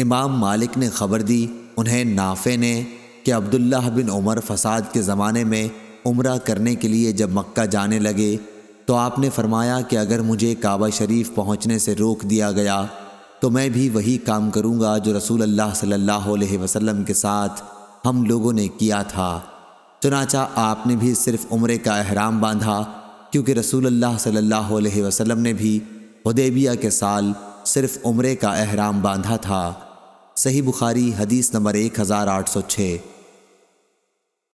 امام مالک نے خبر دی، انہیں نافع نے کہ عبداللہ بن عمر فساد کے زمانے میں عمرہ کرنے کے لیے جب مکہ جانے لگے تو آپ نے فرمایا کہ اگر مجھے کعبہ شریف پہنچنے سے روک دیا گیا تو میں بھی وہی کام کروں گا جو رسول اللہ صلی اللہ علیہ وسلم کے ساتھ ہم لوگوں نے کیا تھا۔ چنانچہ آپ نے بھی صرف عمرے کا احرام باندھا، کیونکہ رسول اللہ صلی اللہ علیہ وسلم نے بھی حدیبیہ کے سال صرف عمرے کا احرام باندھا تھا۔ صحیح بخاری حدیث نمبر ایک ہزار آٹھ سو چھ۔